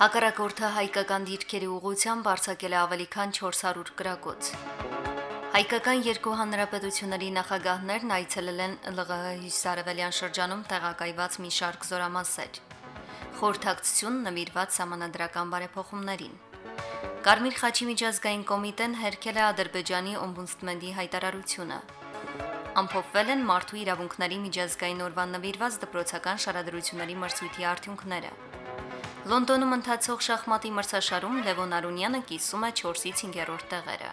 Հակառակորդը հայկական դիրքերի ուղությամբ արձակել է ավելի քան 400 գրակոց։ Հայկական երկու հանրապետությունների նախագահներն այցելել են ԼՂՀ հյուսարևելյան շրջանում տեղակայված մի շարք զորամասեր։ Խորհրդակցություն նվիրված համանadrական բարեփոխումներին։ Կարմիր խաչի միջազգային կոմիտեն հերքել է Ադրբեջանի օմբուդսմենի հայտարարությունը։ Ամփոփվել են մարդու իրավունքների միջազգային օրվան նվիրված դպրոցական շարադրությունների մրցույթի արդյունքները։ Լոնդոնում ընթացող շախմատի մրցաշարում Լևոն Արունյանը կիսում է 4-ից 5-րդ տեղերը։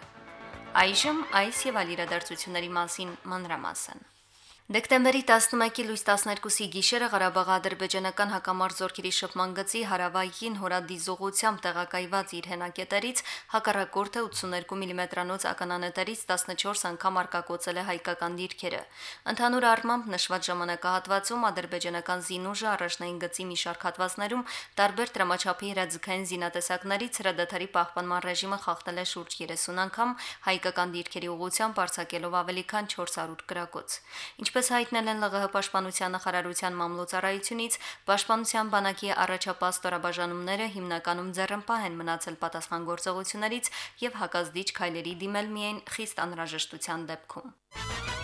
Այժմ այս եւ այլ իրադարձությունների մասին մանրամասն։ Դեկտեմբերի 11-ի լույս 12-ի գիշերը Ղարաբաղի ադրբեջանական հակամարձ շփման գծի հարավային հորադիզողությամբ տեղակայված իր հենակետերից հակառակորդը 82 մմ-անոց ականանետերից 14 անգամ արկակոծել է հայկական դիրքերը։ Ընդհանուր առմամբ նշված ժամանակահատվածում ադրբեջանական զինուժը առաջնային գծի մի շարք հատվածներում տարբեր դրամաչափի հրաձգային զինատեսակներից հրադադարի պահպանման ռեժիմը խախտել է շուրջ 30 անգամ հայկական դիրքերի ուղությամբ արձակելով ավելի քան 400 գրակոց։ Ինչպես Ինչպես հայտնել են ԼՂՀ պաշտպանության նախարարության մամլոցարայությունից, պաշտպանության բանակի առաջապահ ստորաբաժանումները հիմնականում ձեռնպահ են մնացել պատասխանատվողություններից եւ հակազդիչ քայլերի դիմել միայն խիստ անհրաժեշտության դեպքում։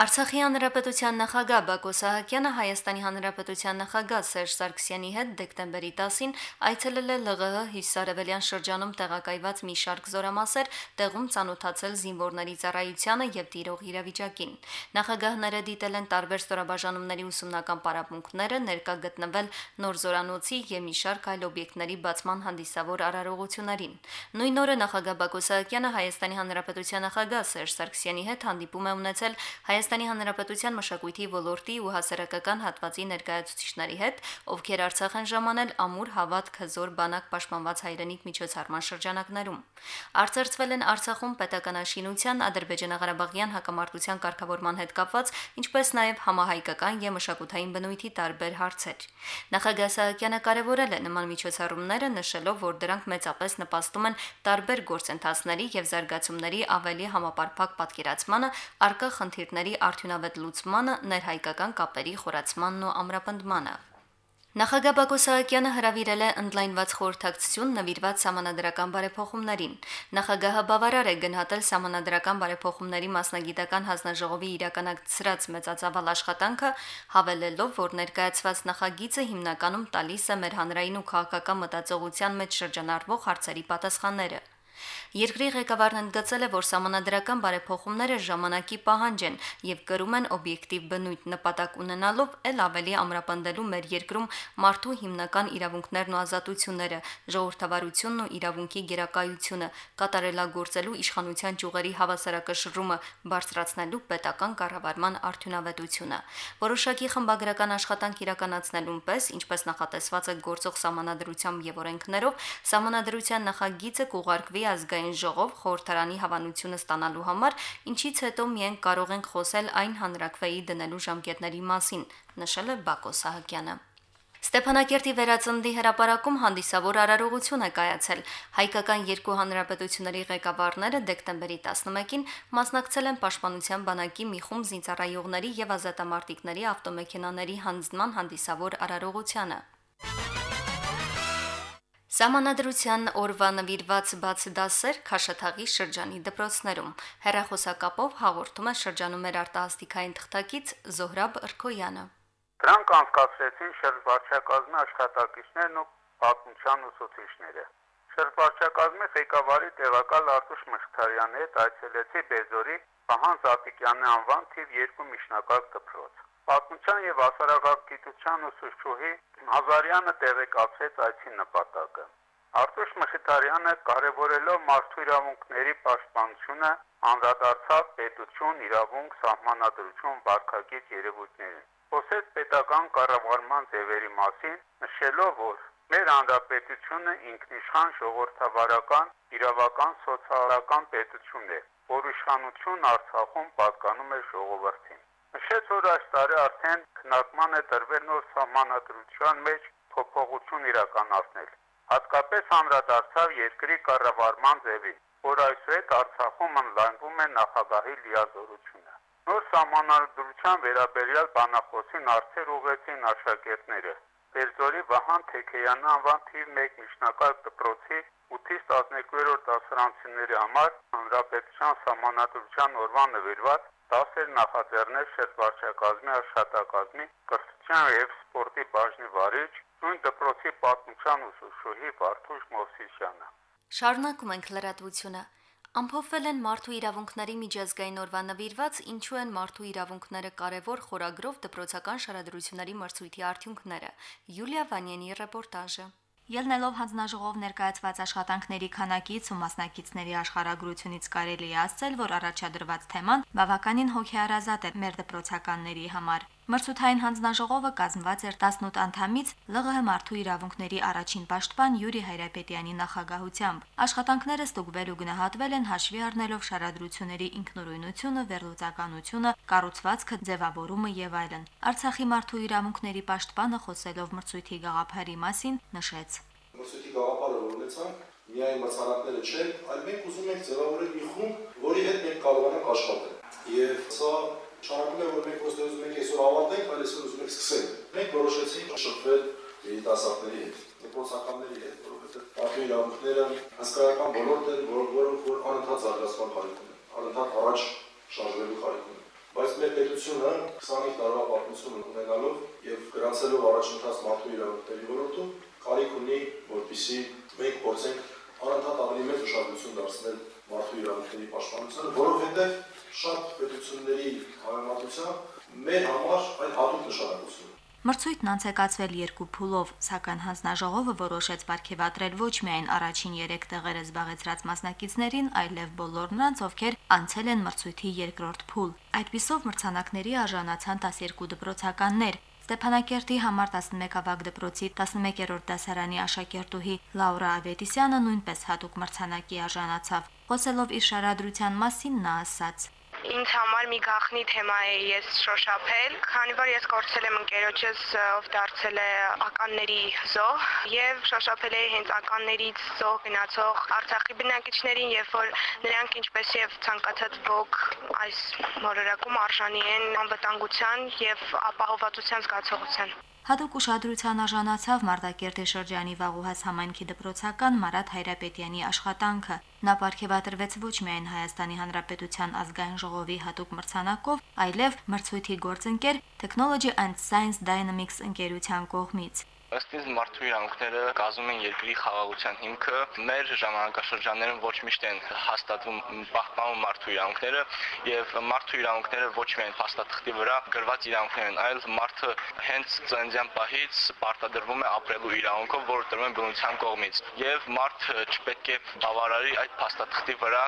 Արցախի հանրապետության նախագահ Բակո Սահակյանը Հայաստանի հանրապետության նախագահ Սերժ Սարգսյանի հետ դեկտեմբերի 10-ին այցելել է ԼՂՀ հյուսարևելյան շրջանում տեղակայված մի շարք զորամասեր, տեղում ցանոթացել զինվորների ծառայությանը եւ տիրող իրավիճակին։ Նախագահները դիտել են տարբեր ստորաբաժանումների ուսումնական պարապմունքները, ներկա գտնվել նոր զորանոցի եւ մի շարք այլ օբյեկտների բացման հանդիսավոր արարողություններին։ Նույն օրը նախագահ Բակո Սահակյանը Հայաստանի հանրապետության նախագահ Սերժ Սարգսյանի հետ հանդիպում է ունեցել Հայաստանի Հայաստանի Հանրապետության մշակույթի ոլորտի ու հասարակական հատվածի ներկայացուցիչների հետ, ովքեր Արցախ են ժամանել ամուր հավատ քզոր բանակ պաշտպանված հայրենիք միջոցառման շրջանակներում։ Արծարծվել են Արցախում պետականաշինության, Ադրբեջանա-Ղարաբաղյան հակամարտության կարգավորման հետ կապված, ինչպես նաև համահայկական եւ մշակութային բնույթի տարբեր հարցեր։ Նախագահ Սահակյանը կարևորել է նման միջոցառումները, նշելով, որ դրանք մեծապես նպաստում են տարբեր գործընթացների եւ զարգացումների ավելի համապարփակ պատկերացմանը, արկա խնդիրների արդյունավետ լուծմանը, ներհայկական կապերի խորացմանն ու ամրապնդմանը։ Նախագահ Բակո Սահակյանը հրավիրել է ընդլայնված խորհրդակցություն նվիրված համանadrական բարեփոխումներին։ Նախագահը բավարար է գնահատել համանadrական բարեփոխումների մասնագիտական հանձնաժողովի իրականացրած մեծածավալ աշխատանքը, հավելելով, որ ներկայացված նախագիծը հիմնականում տալիս է մեր հանրային ու քաղաքական մտածողության մեջ շրջանառվող հարցերի պատասխանները։ Երկրի ղեկավարն ընդգծել է, որ համանadrական բարեփոխումները ժամանակի պահանջ են եւ կրում են օբյեկտիվ բնույթ նպատակ ունենալով ել ավելի ամրապնդելու մեր երկրում մարդու հիմնական իրավունքներն ու ազատությունները, ժողովրդավարությունն ու իրավունքի գերակայությունը, կատարելագործելու իշխանության ճյուղերի հավասարակշռումը, բարձրացնելու պետական կառավարման արդյունավետությունը։ Որոշակի խմբագրական աշխատանք իրականացնելուն պես, ինչպես նախատեսված է գործող համանadrությամբ եւ օրենքներով, համանadrության նախագիծը կուղարկվի ազգային ժողով խորհրդարանի հավանությունը ստանալու համար, ինչից հետո միայն կարող ենք խոսել այն հանրակրվեի դնելու ժամկետների մասին, նշել է Բակո Սահակյանը։ Ստեփանակերտի վերածնդի հրապարակում հանդիսավոր արարողություն է կայացել։ Հայկական երկու հանրապետությունների ղեկավարները դեկտեմբերի 11-ին մասնակցել են Պաշտպանության բանակի մի խումբ զինծառայողների եւ ազատամարտիկների ավտոմեքենաների հանձնման հանդիսավոր արարողությանը։ Սամանադրության օրվա նվիրված բաց դասեր Խաշաթաղի շրջանի դպրոցներում հերախոսակապով հաղորդում է շրջանում մեր արտահասթիկային թղթակից Զոհրաբ Ըրքոյանը։ Դրանք անցկացրեցին շրջվարչակազմի աշխատակիցներն ու պատմության ուսուցիչները։ Շրջվարչակազմի ղեկավարի տեղակալ Արտուշ Մխիթարյանի հետ այցելեցի Բեզորի Պահան Զատիկյանի անվան թիվ 2 միջնակարգ դպրոց։ Պատմության եւ ասարակագիտության ուսուցչուհի Հազարյանը տեղեկացրեց այցի նպատակը։ Արտուշ Մխիթարյանը կարևորելով մարդու իրավունքների պաշտպանությունը անդրադարձավ պետություն, իրավունք, սահմանադրություն, վարկագիծ երևույթներին։ Խոսեց պետական կառավարման ձևերի մասին, նշելով, որ Մեր հանրապետությունը ինքնիշխան ժողովրդավարական, իրավական, սոցիալական պետություն է, որ իշխանություն Արցախում պատկանում է ժողովրդին։ Նշեց, որ այս տարի արդեն քննարկման է տրվել նոր սահմանադրության մեջ փոփոխություն իրականացնել։ Հատկապես անդրադարձավ երկրի կառավարման ձևին, որ այսուհետ Արցախում ընդլայնվում է նախագահի լիազորությունը։ Նոր սահմանադրության վերաբերյալ բանախոսին արծեր ուղեցին աշակերտները։ Բերձորի Վահան Թեքեյանի անվան թիվ 1 միջնակարգ դպրոցի 8-ից 12-րդ դասարանցիների համար հանրապետության սահմանադրության օրվան նվիրված դասեր նախաձեռնել շրջվարչակազմի աշխատակազմի կրթության եւ սպորտի բաժնի վարիչ նույն դպրոցի պատմության ուսուցչուհի Վարդուշ Մովսիսյանը։ Շարունակում ենք լրատվությունը։ Ամփոփվել են մարդու իրավունքների միջազգային օրվա նվիրված ինչու են մարդու իրավունքները կարևոր խորագրով դպրոցական շարադրությունների մրցույթի արդյունքները։ Յուլիա Վանյանի ռեպորտաժը։ Ելնելով հանձնաժողով ներկայացված աշխատանքների քանակից ու մասնակիցների աշխարհագրությունից կարելի է ասել, որ առաջադրված թեման բավականին հոգեարազատ է մեր դպրոցականների համար։ Մրցութային հանձնաժողովը կազմված էր 18 անդամից ԼՂՀ մարդու իրավունքների առաջին պաշտպան Յուրի Հայրապետյանի նախագահությամբ։ Աշխատանքները ստուգվել ու գնահատվել են հաշվի առնելով շարադրությունների ինքնուրույնությունը, վերլուծականությունը, կառուցվածքը, ձևավորումը եւ այլն։ Արցախի մարդու իրավունքների պաշտպանը խոսելով մրցույթի գաղափարի մասին նշեց. Մրցույթի գաղափարը ունեցանք միայն մրցանակները չեն, այլ մենք ուզում ենք ձևավորել մի խումբ, որի հետ մենք կարողանանք աշխատել։ Եվ սա Շարունակում է, որ մենք ոստե ուզում ենք այսօր ավարտենք, այլ այսօր ուզում ենք սկսենք։ Մենք որոշեցինք շփվել երիտասարդների հետ, դպրոցականների հետ, որովհետև մարդու իրավունքները հսկայական ոլորտ են, որոնք որ անընդհատ զարգացման կարիք ունեն, անընդհատ առաջ շարժվելու կարիք ունեն։ Բայց մեր պետությունը 25 տարվա պատմություն ունենալով եւ գրանցելով առաջընթաց մարդու իրավունքների ոլորտում կարիք ունի, որպիսի մենք փորձենք անընդհատ ավելի մեծ ուշադրություն դարձնել մարդու իրավունքների պաշտպանությանը, որովհետեւ շատ պետությունների համեմատությամբ մեր համար այն հատուկ նշանակություն Մրցույթն անցեկացվել երկու փուլով, սակայն հանձնաժողովը որոշեց ապարգևատրել ոչ միայն առաջին 3 տեղերը զբաղեցրած մասնակիցներին, այլև բոլոր նրանց, ովքեր անցել են մրցույթի երկրորդ փուլ։ Այդպիսով մրցանակների արժանացան 12 դպրոցականներ, Ստեփանակերտի համար 11 ավագ դպրոցի 11-րդ դասարանի աշակերտուհի Լաուրա Ավետիսյանը նույնպես հատուկ մրցանակի արժանացավ։ Խոսելով իր շարադրության մասին նա ասաց. Ինձ համար մի գախնի թեմա է ես շոշափել, քանի որ ես կորցել եմ ընկերոջս, ով դարձել է ականների զոհ, եւ շոշափել էի հենց ականներից զոհ գնացող Արցախի բնակիչներին, երբ որ նրանք ինչպես եւ ցանկացած ոք այս մոլորակում արժանի են անվտանգության եւ ապահովվածության զգացողության։ Հատուկ ուշադրության արժանացավ Մարտակերտի շրջանի Վաղուհաս համայնքի դպրոցական Մարատ Հայրապետյանի աշխատանքը։ Նա ապարգևատրվեց ոչ միայն Հայաստանի Հանրապետության ազգային ժողովի հատուկ մրցանակով, այլև մրցույթի գործընկեր Technology and Science Dynamics ընկերության կողմից։ Ըստ ինձ մարդու իրավունքները կազմում են երկրի խաղաղության հիմքը։ Մեր ժամանակաշրջաններում ոչ միշտ են հաստատվում պահպանվում մարդու իրավունքները եւ մարդու իրավունքները ոչ միայն հաստատախտի վրա գրված իրավունքներ են, այլ մարդը հենց ծննդյան պահից պարտադրվում է ապրելու իրավունքով, որը տրվում է բնության կողմից։ Եվ մարդը չպետք է բավարարի այդ փաստաթղթի վրա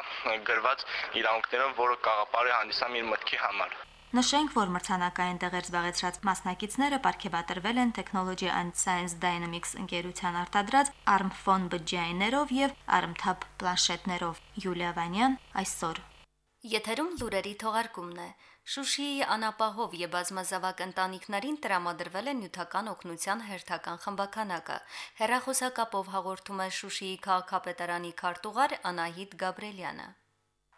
գրված իրավունքներով, որը կաղապարի հանդիսանում իր մտքի համար։ Նշենք, որ մրցանակային տեղեր զբաղեցրած մասնակիցները ապարգևատրվել են Technology and Science Dynamics ընկերության արտադրած ARM-Phone բջջայիններով եւ ARM-Tab պլանշետներով։ Յուլիա Վանյան այսօր։ Եթերում լուրերի թողարկումն է։ Շուշիի անապահով եւ բազմազավակ ընտանիքներին տրամադրվել է նյութական օգնության հերթական խմբականակը։ Հերախոսակապով հաղորդում է Շուշիի քաղաքապետարանի քարտուղար Անահիտ Գաբրելյանը։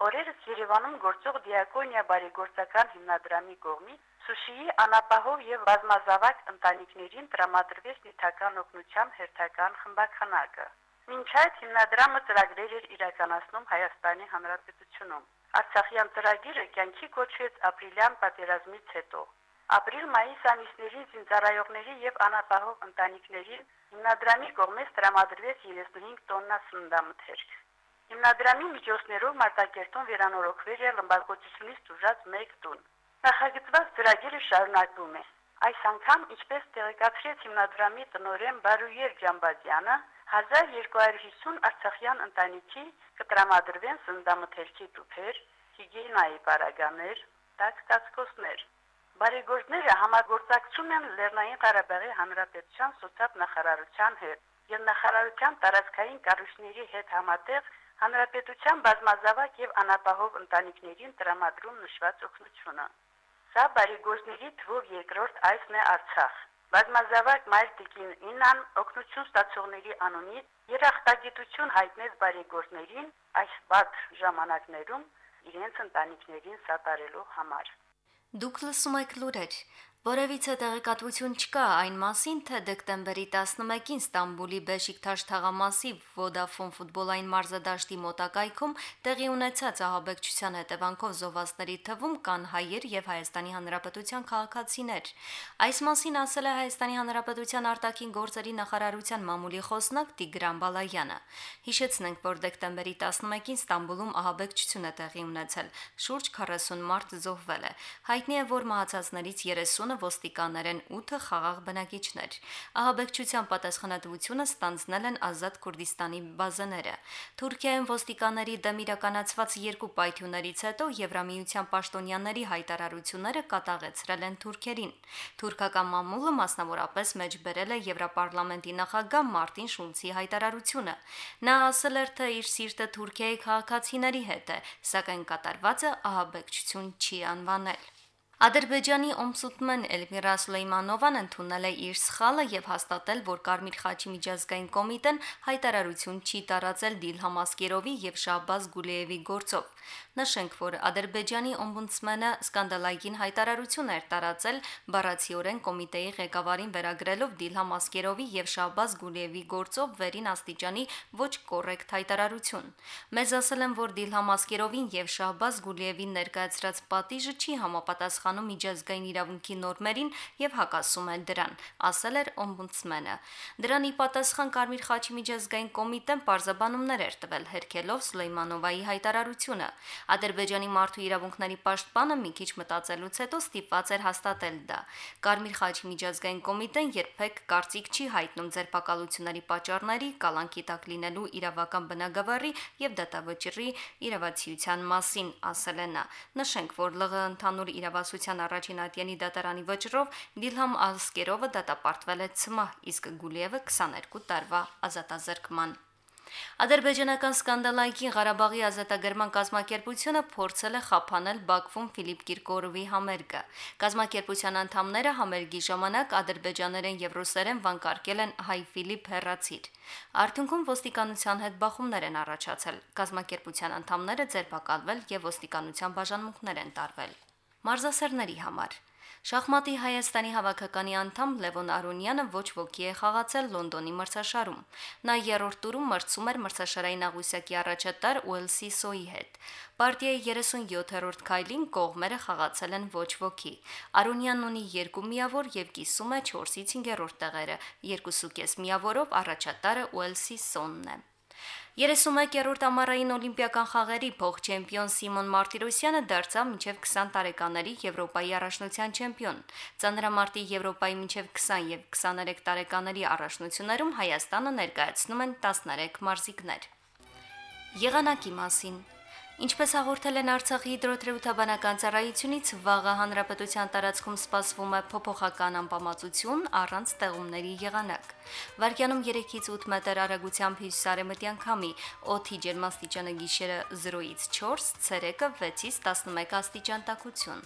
Օրերս Երևանում գործող Դիակոնիա բարեգործական հիմնադրամի կողմից Սուշիի անապահով եւ բազմազավակ ընտանիքներին տրամադրվեց նյութական օգնության հերթական խմբականակը։ Մինչ այդ հիմնադրամը ծրագրեր էր իրականացնում Հայաստանի Հանրապետությունում։ Արցախյան ծրագիրը կյանքի կոչվեց ապրիլյան պատերազմից հետո։ Ապրիլ-մայիս ամիսներին զինծառայողների եւ անապահով ընտանիքներին հիմնադրամի կողմից տրամադրվեց 35 տոննա սննդամթերք։ Հիմնադրամի միջոցներով Մարտակերտում վերանորոգվել է լմբարկոցությունից դուրս մեկ տուն։ Նախագծված ծրագիրը շարունակվում է։ Այս անգամ, ինչպես տեղեկացրեց հիմնադրամի տնօրեն Բարուեր Ջամբազյանը, 1250 արցախյան ընտանիքի կտրամադրվեն սննդամթերքի տուփեր, հիգիենայի պարագաներ, տաք տածկոսներ։ Բարեգործները համագործակցում են Լեռնային Ղարաբաղի Հանրապետության սոցիալ նախարարության հետ։ եւ նախարարության տարածքային կառույցների հետ համատեղ հանրապետության բազմազավակ եւ անապահով ընտանիքներին տրամադրում նշված օգնությունը։ Սա բարեգործների թվով երկրորդ այսն է Արցախ։ Բազմազավակ Մայր Տիկին Ինան օգնություն ստացողների անունից երախտագիտություն հայտնեց բարեգործներին այս բաց ժամանակներում իրենց ընտանիքներին սատարելու համար։ Դուք լսում եք լուրեր։ Որևիցե տեղեկատվություն չկա այն մասին, թե դեկտեմբերի 11-ին Ստամբուլի Բեշիկթաշ թաղամասի Vodafone ֆուտբոլային մարզադաշտի մոտակայքում տեղի ունեցած ահաբեկչության հետևանքով զոհվածների թվում կան հայեր եւ Հայաստանի Հանրապետության քաղաքացիներ։ Այս մասին ասել է Հայաստանի Հանրապետության արտաքին գործերի նախարարության մամուլի խոսնակ Տիգրան Բալայանը։ Հիշեցնենք, որ դեկտեմբերի 11-ին Ստամբուլում ահաբեկչություն է տեղի ունեցել, շուրջ 40 մարդ զոհվել է։ Հայտնի է, որ մահացածներից 30-ը 150-ը ոստիկաններ են 8-ը խաղաղ բնակիչներ։ Ահաբեկչության պատասխանատվությունը ստանձնել են ազատ Քուրդիստանի բազաները։ Թուրքիայում ոստիկանների դեմ իրականացված երկու պայթյուններից հետո Եվրամիության պաշտոնյաների հայտարարությունները կատաղեցրել են թուրքերին։ Թուրքական մամուլը մասնավորապես մեջբերել է Եվրոպարլամենտի նախագահ Մարտին Շուլցի հայտարարությունը։ Նա ասել էր, թե իր սիրտը Թուրքիայի քաղաքացիների հետ է, սակայն կատարվածը ահաբեկչություն չի անվանել։ Ադրբեջանի Օմսուտման Էլմիրա Սուլեյմանովան ընդունել է իր սխալը եւ հաստատել, որ Կարմիր խաչի միջազգային կոմիտեն հայտարարություն չի տարածել Դիլհամ Ասկերովի եւ Շահբազ Գուլիևի գործով։ Նշենք, որ Ադրբեջանի օմբուդսմենը սկանդալային հայտարարություն էր տարածել բառացիորեն կոմիտեի ղեկավարին վերագրելով Դիլհամ Ասկերովի եւ Շահբազ Գուլիևի գործով վերին աստիճանի ոչ կոռեկտ հայտարարություն։ Մեզ ասել են, որ Դիլհամ Ասկերովին եւ Շահբազ Գուլիևին ներկայացրած պատիժը չի համապատասխանում միջազգային իրավունքի նորմերին եւ հակասում է դրան, ասել էր օմբուդսմենը։ Դրանի պատասխան Կարմիր խաչի միջազգային կոմիտեն պարզաբանումներ էր տվել հերքելով Սուլեյմանովայի հայտարարությունը։ Ադրբեջանի մարդու իրավունքների պաշտպանը մի քիչ մտածելուց հետո ստիպված էր հաստատել դա։ Կարմիր խաչի միջազգային կոմիտեն երբեք կարծիք չի հայտնում ձերբակալությունների պատճառների, կալանքի տակ լինելու իրավական բնագավառի եւ դատավճռի իրավացիության մասին, ասել է նա։ Նշենք, որ ԼՂ ընդհանուր իրավասության առաջին ատյանի դատարանի վճռով Վիլհամ Ասկերովը դատապարտվել է ՑՄ, իսկ Գուլիևը 22 տարվա ազատազրկման։ Ադրբեջանական սկանդալային Ղարաբաղի ազատագրման կազմակերպությունը փորձել է խափանել Բաքվում Ֆիլիպ Կիրկորովի համերգը։ Կազմակերպության անդամները համերգի ժամանակ ադրբեջաներեն եւ ռուսերեն վանկարկել են հայ Ֆիլիպ հերացիր։ Արդյունքում ոստիկանության հետ բախումներ են առաջացել։ Կազմակերպության անդամները ձերբակալվել եւ ոստիկանության բաժանմունքներ են տարվել։ Մարզասերների համար Շախմատի Հայաստանի հավաքականի անդամ Լևոն Արոնյանը ոչ ոքի է խաղացել Լոնդոնի մրցաշարում։ Նա երրորդ տուրում մրցում էր մրցաշարային աղյուսակի առաջատար Ուելսի Սոյի հետ։ Պարտիայի 37-րդ քայլին կողմերը խաղացել են ոչ ոքի։ Արոնյանն ունի 2 միավոր եւ կիսում է 4-ից 5-րդ տեղերը։ 2.5 միավորով առաջատարը Ուելսի Սոնն է։ 31-րդ ամառային օլիմպիական խաղերի փոխ-չեմպիոն Սիմոն Մարտիրոսյանը դարձավ մինչև 20 տարեկաների Եվրոպայի առաջնության չեմպիոն։ Ծանրամարտի Եվրոպայի մինչև 20 եւ 23 տարեկաների առաջնություններում Հայաստանը ներկայացնում են 13 մարզիկներ։ Եղանակի մասին Ինչպես հաղորդել են Արցախի հիդրոթերապևտաբանական ծառայությունից, վաղը հանրապետության տարածքում սպասվում է փոփոխական անբավարարություն առանց ստեղումների եղանակ։ Վարկյանում 3-ից 8 մետր արագությամբ հյուսիսարևմտյան քամի, օդի ջերմաստիճանը գիշերը 0-ից 4, ցերեկը 6-ից 11 աստիճան տաքություն։